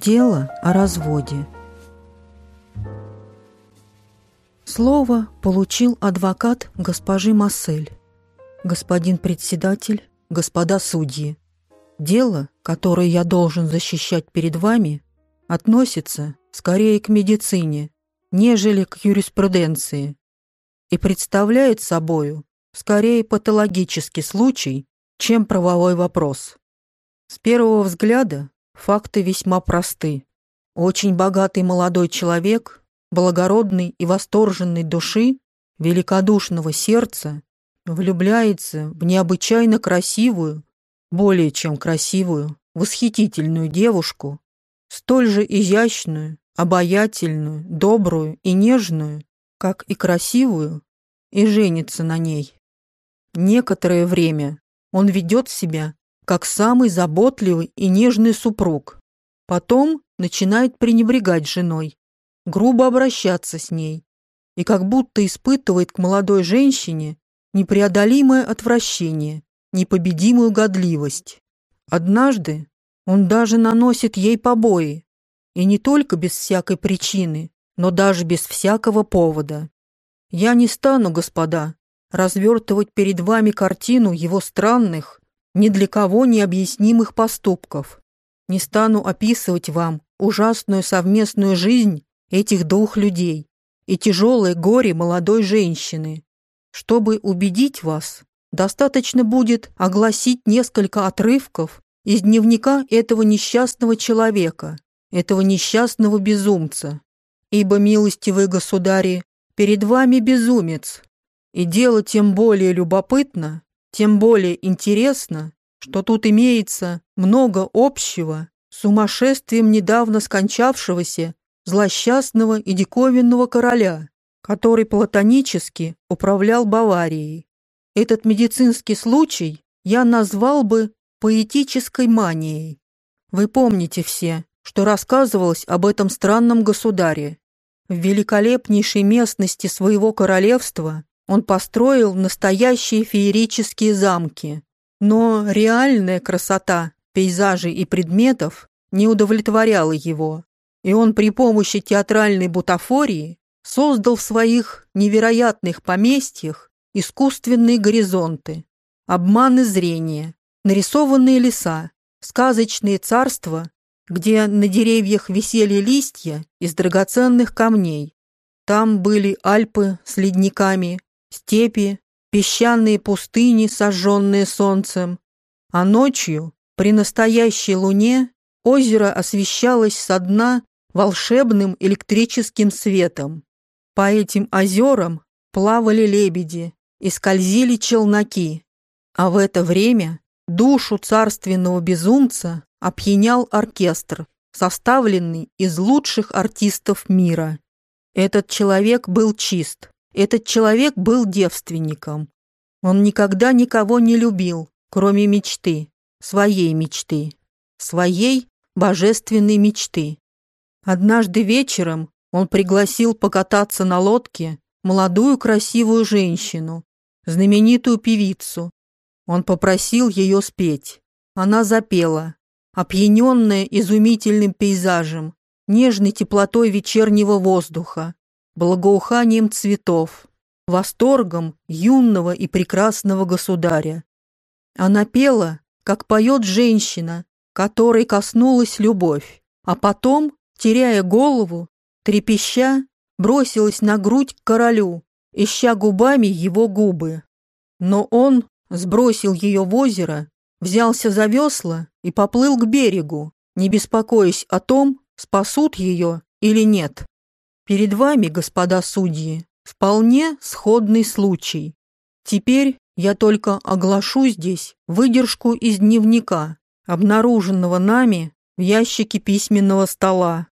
Дело о разводе. Слово получил адвокат госпожи Массель. Господин председатель, господа судьи, дело, которое я должен защищать перед вами, относится скорее к медицине, нежели к юриспруденции и представляет собою скорее патологический случай, чем правовой вопрос. С первого взгляда факты весьма просты. Очень богатый молодой человек, благородный и восторженной души, великодушного сердца, влюбляется в необычайно красивую, более чем красивую, восхитительную девушку, столь же изящную, обаятельную, добрую и нежную, как и красивую, и женится на ней. Некоторое время он ведет себя как самый заботливый и нежный супруг. Потом начинает пренебрегать женой, грубо обращаться с ней и как будто испытывает к молодой женщине непреодолимое отвращение, непобедимую годливость. Однажды он даже наносит ей побои, и не только без всякой причины, но даже без всякого повода. Я не стану, господа, развертывать перед вами картину его странных, ни для кого необъяснимых поступков. Не стану описывать вам ужасную совместную жизнь этих двух людей и тяжелое горе молодой женщины. Чтобы убедить вас, достаточно будет огласить несколько отрывков из дневника этого несчастного человека, этого несчастного безумца. Ибо, милостивые государи, перед вами безумец, и дело тем более любопытно, тем более интересно, что тут имеется много общего с сумасшествием недавно скончавшегося злосчастного и диковинного короля, который платонически управлял Баварией. Этот медицинский случай я назвал бы поэтической манией. Вы помните все, что рассказывалось об этом странном государе. В великолепнейшей местности своего королевства он построил настоящие феерические замки. Но реальная красота пейзажей и предметов не удовлетворяла его, и он при помощи театральной бутафории создал в своих невероятных поместьях искусственные горизонты, обманы зрения, нарисованные леса, сказочные царства, где на деревьях висели листья из драгоценных камней. Там были Альпы с ледниками, степи, песчаные пустыни, сожженные солнцем, а ночью, при настоящей луне, озеро освещалось со дна волшебным электрическим светом. По этим озерам плавали лебеди и скользили челноки, а в это время душу царственного безумца опьянял оркестр, составленный из лучших артистов мира. Этот человек был чист, этот человек был девственником. Он никогда никого не любил, кроме мечты, своей мечты, своей божественной мечты. Однажды вечером он пригласил покататься на лодке молодую красивую женщину, знаменитую певицу. Он попросил ее спеть. Она запела, опьяненная изумительным пейзажем, нежной теплотой вечернего воздуха, благоуханием цветов, восторгом юного и прекрасного государя. Она пела, как поет женщина, которой коснулась любовь, а потом, теряя голову, трепеща, бросилась на грудь к королю, ища губами его губы. Но он сбросил ее в озеро, взялся за весла и поплыл к берегу, не беспокоясь о том, спасут ее или нет. Перед вами, господа судьи, вполне сходный случай. Теперь я только оглашу здесь выдержку из дневника, обнаруженного нами в ящике письменного стола.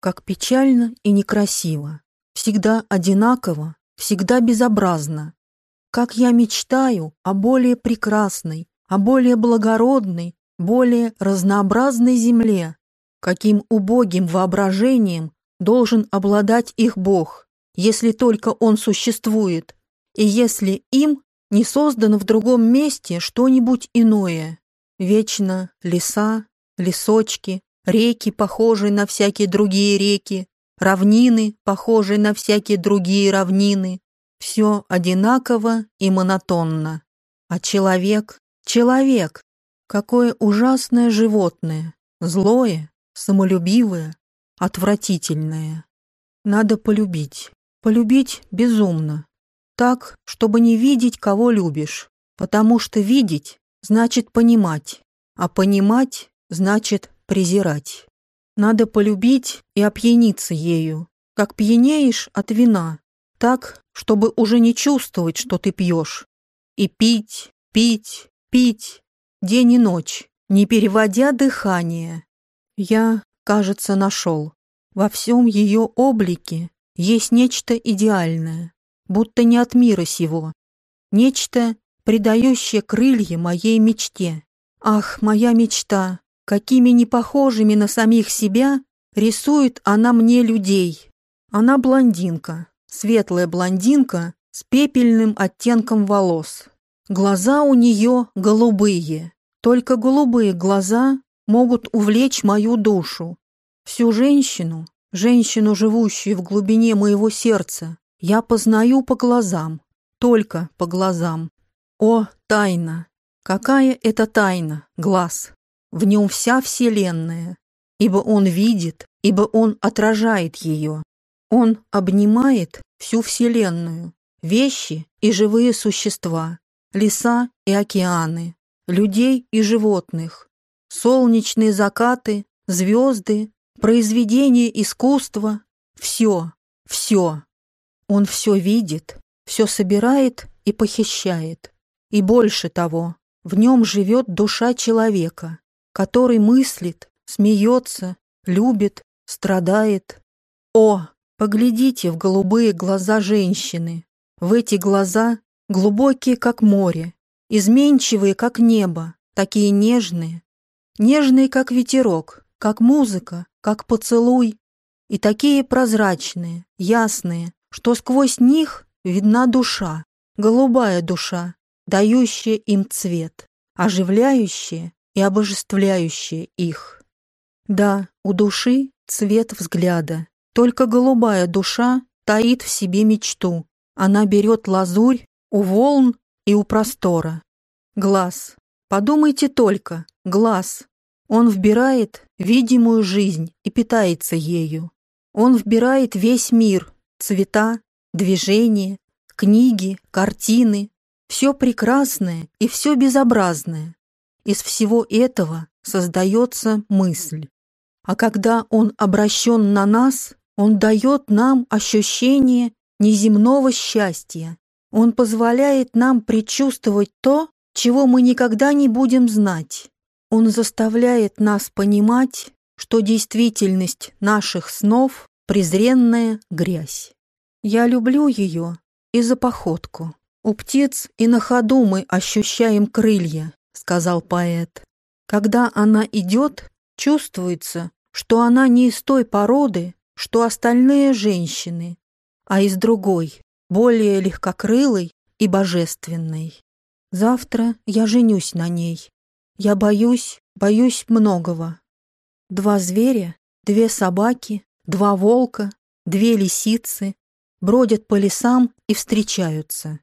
Как печально и некрасиво, всегда одинаково, всегда безобразно. Как я мечтаю о более прекрасной, о более благородной, более разнообразной земле, каким убогим воображением должен обладать их Бог, если только Он существует, и если им не создано в другом месте что-нибудь иное. Вечно леса, лесочки, реки, похожие на всякие другие реки, равнины, похожие на всякие другие равнины. Все одинаково и монотонно. А человек, человек, какое ужасное животное, злое, самолюбивое, отвратительное. Надо полюбить, полюбить безумно, так, чтобы не видеть, кого любишь, потому что видеть значит понимать, а понимать значит презирать. Надо полюбить и опьяниться ею, как пьянеешь от вина, так, чтобы уже не чувствовать, что ты пьешь. И пить, пить, пить, день и ночь, не переводя дыхание. Я, кажется, нашел. Во всем ее облике есть нечто идеальное, будто не от мира сего. Нечто, придающее крылья моей мечте. Ах, моя мечта, какими непохожими на самих себя рисует она мне людей. Она блондинка, светлая блондинка с пепельным оттенком волос. Глаза у нее голубые, только голубые глаза могут увлечь мою душу. Всю женщину, женщину, живущую в глубине моего сердца, я познаю по глазам, только по глазам. О, тайна! Какая это тайна, глаз! В нем вся вселенная, ибо он видит, ибо он отражает ее. Он обнимает всю вселенную, вещи и живые существа, леса и океаны, людей и животных, солнечные закаты, звезды, произведения искусства, все, все. Он все видит, все собирает и похищает. И больше того, в нем живет душа человека, который мыслит, смеется, любит, страдает. О, поглядите в голубые глаза женщины, в эти глаза, глубокие, как море, изменчивые, как небо, такие нежные, нежные, как ветерок, как музыка, как поцелуй, и такие прозрачные, ясные, что сквозь них видна душа, голубая душа, дающая им цвет, оживляющая и обожествляющая их. Да, у души цвет взгляда, только голубая душа таит в себе мечту. Она берет лазурь у волн и у простора. Глаз. Подумайте только, глаз. Он вбирает видимую жизнь и питается ею. Он вбирает весь мир, цвета, движения, книги, картины, все прекрасное и все безобразное. Из всего этого создается мысль. А когда он обращен на нас, он дает нам ощущение неземного счастья. Он позволяет нам предчувствовать то, чего мы никогда не будем знать. Он заставляет нас понимать, что действительность наших снов – презренная грязь. Я люблю ее и за походку. У птиц и на ходу мы ощущаем крылья, сказал поэт. Когда она идет, чувствуется, что она не из той породы, что остальные женщины, а из другой, более легкокрылой и божественной. Завтра я женюсь на ней. Я боюсь, боюсь многого. Два зверя, две собаки, два волка, две лисицы бродят по лесам и встречаются.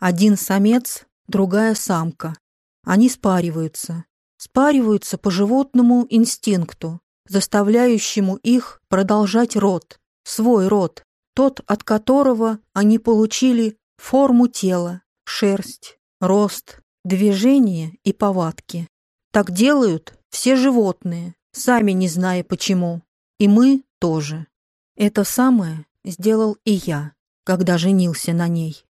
Один самец, другая самка. Они спариваются. Спариваются по животному инстинкту, заставляющему их продолжать род, свой род, тот, от которого они получили форму тела, шерсть, рост, движение и повадки. Так делают все животные, сами не зная почему. И мы тоже. Это самое сделал и я, когда женился на ней.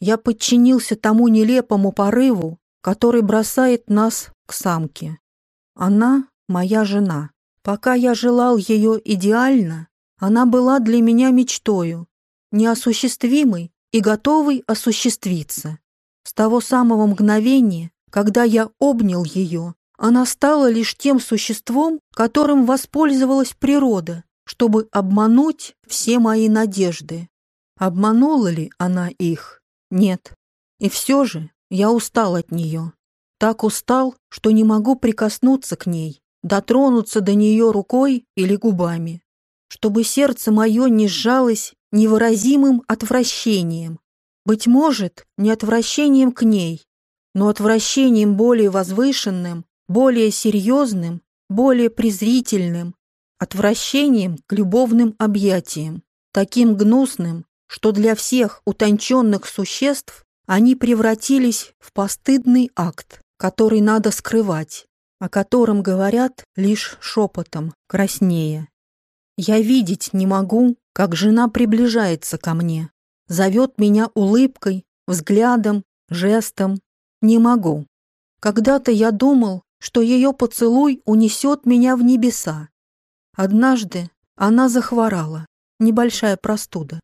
Я подчинился тому нелепому порыву, который бросает нас к самке. Она моя жена. Пока я желал ее идеально, она была для меня мечтою, неосуществимой и готовой осуществиться. С того самого мгновения, когда я обнял ее, она стала лишь тем существом, которым воспользовалась природа, чтобы обмануть все мои надежды. Обманула ли она их? Нет. И все же я устал от нее. Так устал, что не могу прикоснуться к ней, дотронуться до нее рукой или губами, чтобы сердце мое не сжалось невыразимым отвращением, быть может, не отвращением к ней, но отвращением более возвышенным, более серьезным, более презрительным, отвращением к любовным объятиям, таким гнусным, что для всех утонченных существ они превратились в постыдный акт, который надо скрывать, о котором говорят лишь шепотом, краснее. Я видеть не могу, как жена приближается ко мне, зовет меня улыбкой, взглядом, жестом. Не могу. Когда-то я думал, что ее поцелуй унесет меня в небеса. Однажды она захворала, небольшая простуда,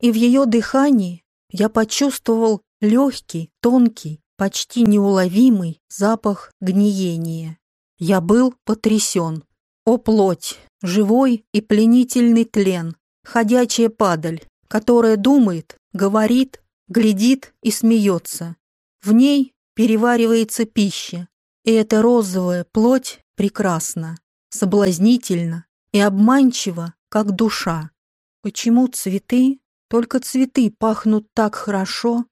и в ее дыхании я почувствовал легкий, тонкий, почти неуловимый запах гниения. Я был потрясен. О плоть, живой и пленительный тлен, ходячая падаль, которая думает, говорит, глядит и смеется. В ней переваривается пища, и эта розовая плоть прекрасна, соблазнительна и обманчива, как душа. Почему цветы, только цветы пахнут так хорошо,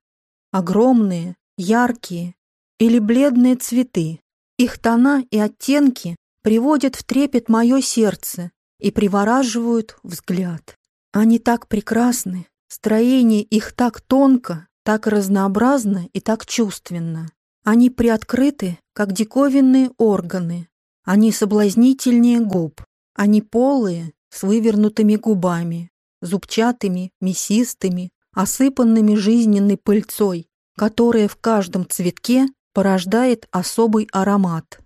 огромные, яркие или бледные цветы? Их тона и оттенки приводят в трепет мое сердце и привораживают взгляд. Они так прекрасны, строение их так тонко, так разнообразно и так чувственно. Они приоткрыты, как диковинные органы. Они соблазнительнее губ. Они полые, с вывернутыми губами, зубчатыми, мясистыми, осыпанными жизненной пыльцой, которая в каждом цветке порождает особый аромат.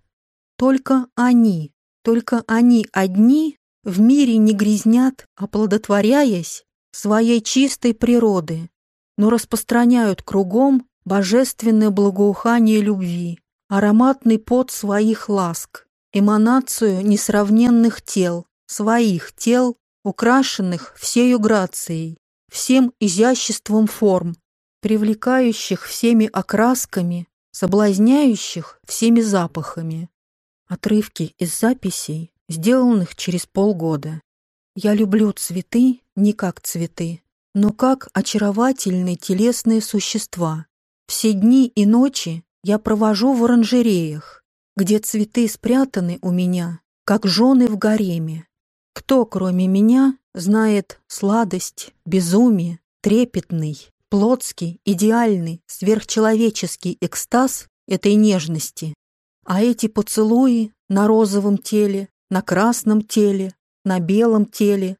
Только они, только они одни в мире не грязнят, оплодотворяясь своей чистой природы, но распространяют кругом божественное благоухание любви, ароматный пот своих ласк, эманацию несравненных тел, своих тел, украшенных всею грацией, всем изяществом форм, привлекающих всеми окрасками, соблазняющих всеми запахами. Отрывки из записей сделанных через полгода. Я люблю цветы не как цветы, но как очаровательные телесные существа. Все дни и ночи я провожу в оранжереях, где цветы спрятаны у меня, как жены в гареме. Кто, кроме меня, знает сладость, безумие, трепетный, плотский, идеальный, сверхчеловеческий экстаз этой нежности? А эти поцелуи на розовом теле, на красном теле, на белом теле,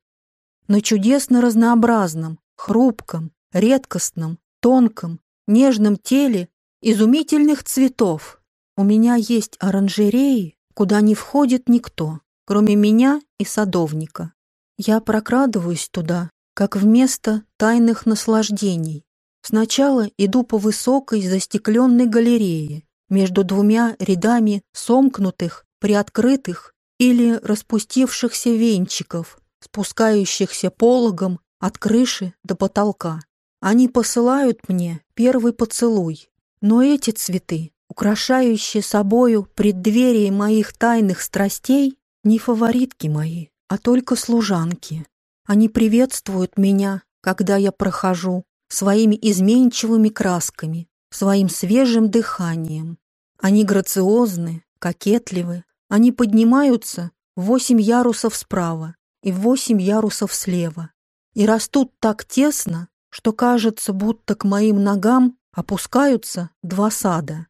на чудесно разнообразном, хрупком, редкостном, тонком, нежном теле изумительных цветов. У меня есть оранжереи, куда не входит никто, кроме меня и садовника. Я прокрадываюсь туда, как в место тайных наслаждений. Сначала иду по высокой застекленной галерее между двумя рядами сомкнутых, приоткрытых или распустившихся венчиков, спускающихся пологом от крыши до потолка. Они посылают мне первый поцелуй, но эти цветы, украшающие собою преддверие моих тайных страстей, не фаворитки мои, а только служанки. Они приветствуют меня, когда я прохожу, своими изменчивыми красками, своим свежим дыханием. Они грациозны, кокетливы, они поднимаются восемь ярусов справа и восемь ярусов слева и растут так тесно, что кажется, будто к моим ногам опускаются два сада.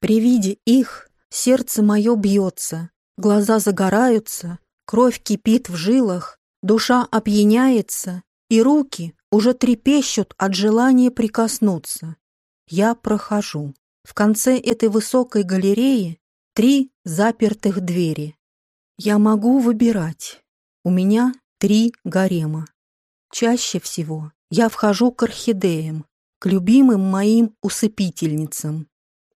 При виде их сердце мое бьется, глаза загораются, кровь кипит в жилах, душа опьяняется, и руки уже трепещут от желания прикоснуться. Я прохожу. В конце этой высокой галереи три запертых двери. Я могу выбирать. У меня три гарема. Чаще всего я вхожу к орхидеям, к любимым моим усыпительницам.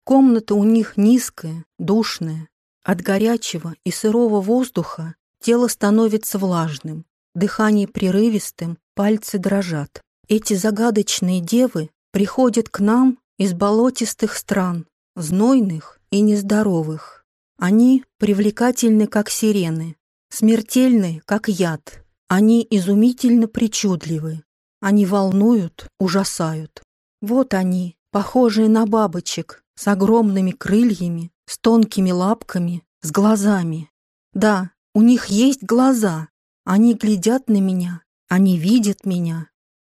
Комната у них низкая, душная. От горячего и сырого воздуха тело становится влажным, дыхание прерывистым, пальцы дрожат. Эти загадочные девы приходят к нам из болотистых стран, знойных и нездоровых. Они привлекательны, как сирены, смертельны, как яд. Они изумительно причудливы. Они волнуют, ужасают. Вот они, похожие на бабочек, с огромными крыльями, с тонкими лапками, с глазами. Да, у них есть глаза. Они глядят на меня, они видят меня.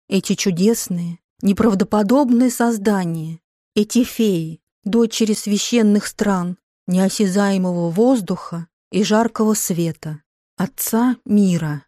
Эти чудесные, неправдоподобные создания, эти феи, дочери священных стран, неосязаемого воздуха и жаркого света, Отца мира.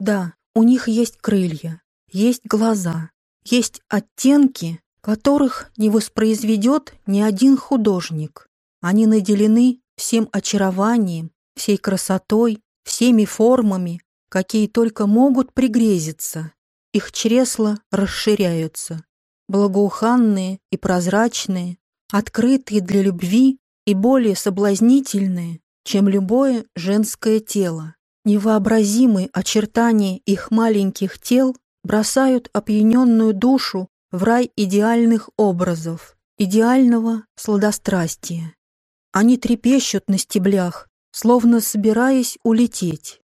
Да, у них есть крылья, есть глаза, есть оттенки, которых не воспроизведет ни один художник. Они наделены всем очарованием, всей красотой, всеми формами, какие только могут пригрезиться. Их чресла расширяются, благоуханные и прозрачные, открытые для любви и более соблазнительные, чем любое женское тело. Невообразимые очертания их маленьких тел бросают опьяненную душу в рай идеальных образов, идеального сладострастия. Они трепещут на стеблях, словно собираясь улететь.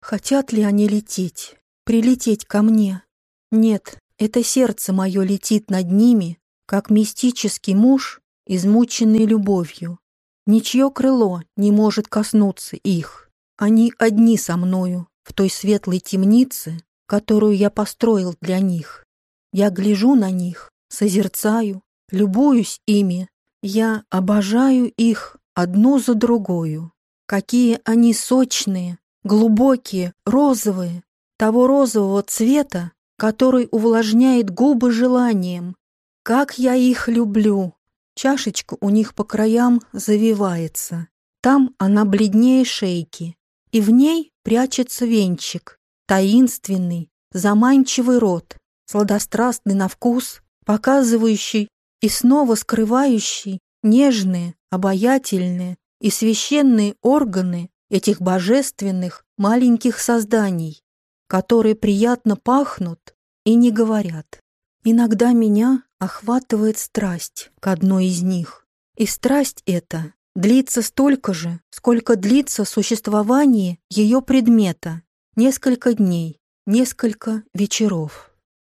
Хотят ли они лететь, прилететь ко мне? Нет, это сердце мое летит над ними, как мистический муж, измученный любовью. Ничье крыло не может коснуться их. Они одни со мною в той светлой темнице, которую я построил для них. Я гляжу на них, созерцаю, любуюсь ими. Я обожаю их одну за другою. Какие они сочные, глубокие, розовые, того розового цвета, который увлажняет губы желанием. Как я их люблю! Чашечка у них по краям завивается. Там она бледнее шейки, и в ней прячется венчик, таинственный, заманчивый рот, сладострастный на вкус, показывающий и снова скрывающий нежные, обаятельные и священные органы этих божественных маленьких созданий, которые приятно пахнут и не говорят. Иногда меня охватывает страсть к одной из них, и страсть эта длится столько же, сколько длится существование ее предмета, несколько дней, несколько вечеров.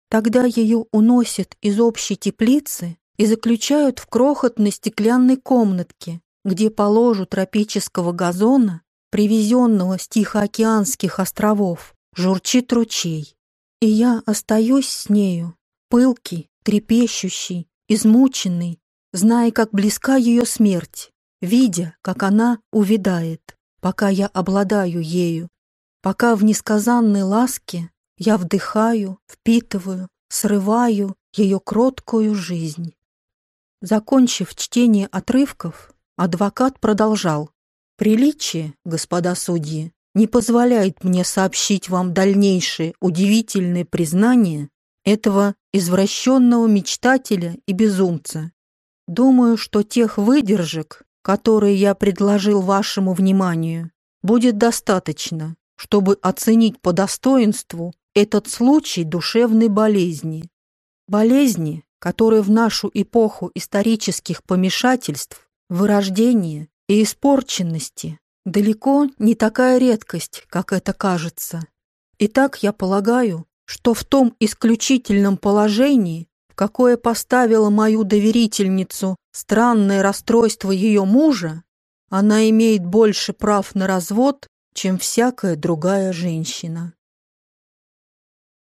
Тогда ее уносят из общей теплицы и заключают в крохотной стеклянной комнатке, где по ложу тропического газона, привезенного с Тихоокеанских островов, журчит ручей. И я остаюсь с нею, пылкий, трепещущий, измученный, зная, как близка ее смерть, видя, как она увядает, пока я обладаю ею, пока в несказанной ласке я вдыхаю, впитываю, срываю ее кроткую жизнь. Закончив чтение отрывков, адвокат продолжал. «Приличие, господа судьи, не позволяет мне сообщить вам дальнейшие удивительные признания этого извращенного мечтателя и безумца. Думаю, что тех выдержек, которые я предложил вашему вниманию, будет достаточно, чтобы оценить по достоинству этот случай душевной болезни. Болезни, которая в нашу эпоху исторических помешательств, вырождения и испорченности далеко не такая редкость, как это кажется. Итак, я полагаю, что в том исключительном положении, в какое поставила мою доверительницу странное расстройство ее мужа, она имеет больше прав на развод, чем всякая другая женщина.